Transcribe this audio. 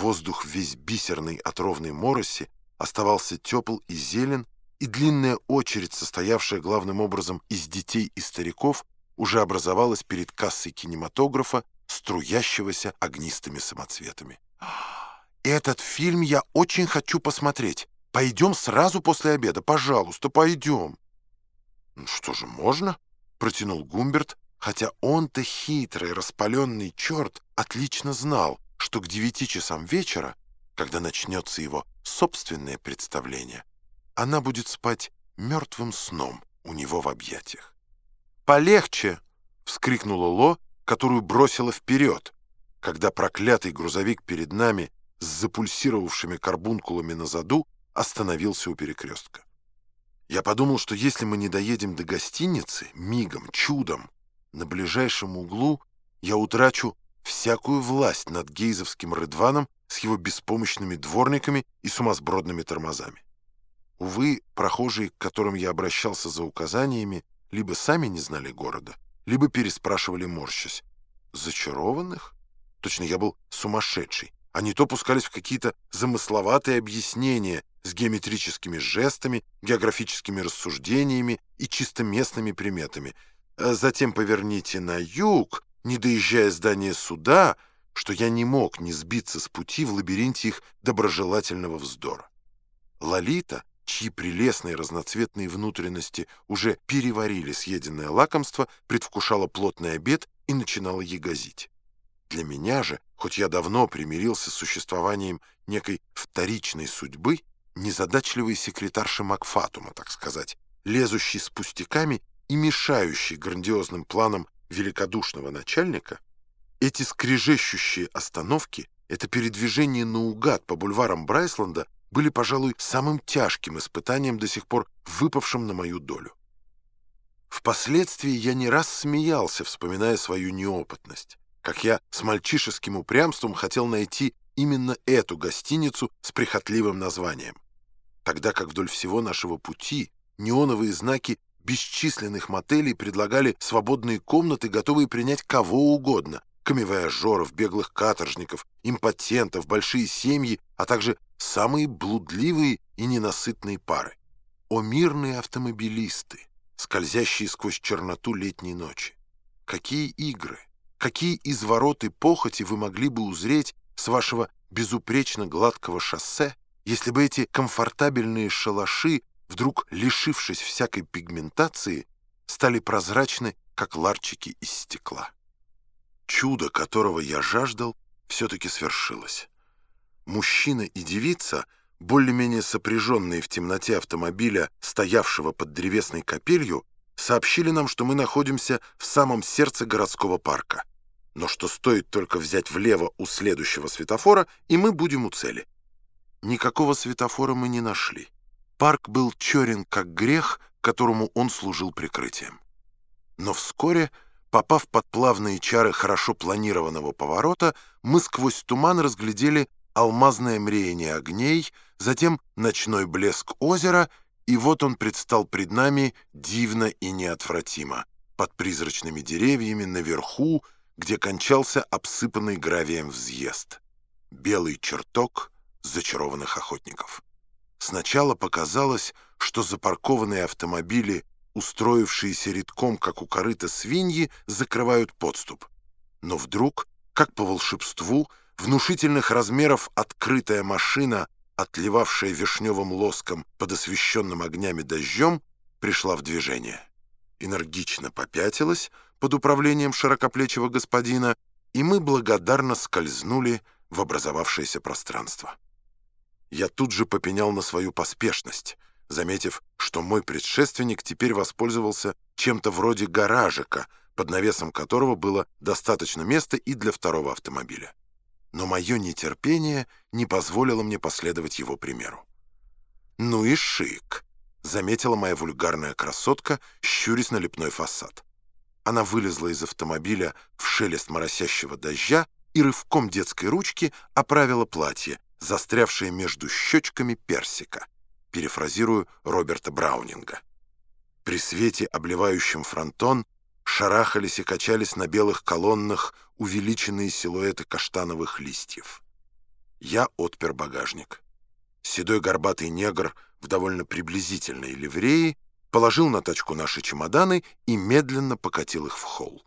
Воздух весь бисерный от ровной мороси оставался тепл и зелен, и длинная очередь, состоявшая главным образом из детей и стариков, уже образовалась перед кассой кинематографа, струящегося огнистыми самоцветами. «Этот фильм я очень хочу посмотреть. Пойдем сразу после обеда, пожалуйста, пойдем». «Ну что же, можно?» — протянул Гумберт, хотя он-то хитрый, распаленный черт отлично знал, что к девяти часам вечера, когда начнется его собственное представление, она будет спать мертвым сном у него в объятиях. «Полегче!» — вскрикнула Ло, которую бросила вперед, когда проклятый грузовик перед нами с запульсировавшими карбункулами на заду остановился у перекрестка. Я подумал, что если мы не доедем до гостиницы, мигом, чудом, на ближайшем углу я утрачу всякую власть над гейзовским рыдваном с его беспомощными дворниками и сумасбродными тормозами. Увы, прохожие, к которым я обращался за указаниями, либо сами не знали города, либо переспрашивали морщась. Зачарованных? Точно я был сумасшедший. Они то пускались в какие-то замысловатые объяснения с геометрическими жестами, географическими рассуждениями и чисто местными приметами. А затем поверните на юг, не доезжая здания суда, что я не мог не сбиться с пути в лабиринте их доброжелательного вздора. Лолита, чьи прелестные разноцветные внутренности уже переварили съеденное лакомство, предвкушала плотный обед и начинала ягозить. Для меня же, хоть я давно примирился с существованием некой вторичной судьбы, незадачливый секретарша Макфатума, так сказать, лезущий с пустяками и мешающий грандиозным планам великодушного начальника, эти скрежещущие остановки, это передвижение наугад по бульварам Брайсланда были, пожалуй, самым тяжким испытанием до сих пор выпавшим на мою долю. Впоследствии я не раз смеялся, вспоминая свою неопытность, как я с мальчишеским упрямством хотел найти именно эту гостиницу с прихотливым названием, тогда как вдоль всего нашего пути неоновые знаки бесчисленных мотелей предлагали свободные комнаты, готовые принять кого угодно — камевояжеров, беглых каторжников, импотентов, большие семьи, а также самые блудливые и ненасытные пары. О мирные автомобилисты, скользящие сквозь черноту летней ночи! Какие игры, какие извороты похоти вы могли бы узреть с вашего безупречно гладкого шоссе, если бы эти комфортабельные шалаши вдруг лишившись всякой пигментации, стали прозрачны, как ларчики из стекла. Чудо, которого я жаждал, все-таки свершилось. Мужчина и девица, более-менее сопряженные в темноте автомобиля, стоявшего под древесной капелью, сообщили нам, что мы находимся в самом сердце городского парка, но что стоит только взять влево у следующего светофора, и мы будем у цели. Никакого светофора мы не нашли. Парк был черен как грех, которому он служил прикрытием. Но вскоре, попав под плавные чары хорошо планированного поворота, мы сквозь туман разглядели алмазное мреяние огней, затем ночной блеск озера, и вот он предстал пред нами дивно и неотвратимо, под призрачными деревьями наверху, где кончался обсыпанный гравием взъезд. Белый чертог зачарованных охотников. Сначала показалось, что запаркованные автомобили, устроившиеся редком, как у корыта свиньи, закрывают подступ. Но вдруг, как по волшебству, внушительных размеров открытая машина, отливавшая вишневым лоском под освещенным огнями дождем, пришла в движение. Энергично попятилась под управлением широкоплечего господина, и мы благодарно скользнули в образовавшееся пространство. Я тут же попенял на свою поспешность, заметив, что мой предшественник теперь воспользовался чем-то вроде гаражика, под навесом которого было достаточно места и для второго автомобиля. Но мое нетерпение не позволило мне последовать его примеру. «Ну и шик!» — заметила моя вульгарная красотка, щурясь на лепной фасад. Она вылезла из автомобиля в шелест моросящего дождя и рывком детской ручки оправила платье, застрявшие между щечками персика. Перефразирую Роберта Браунинга. При свете, обливающем фронтон, шарахались и качались на белых колоннах увеличенные силуэты каштановых листьев. Я отпер багажник. Седой горбатый негр в довольно приблизительной ливреи положил на тачку наши чемоданы и медленно покатил их в холл.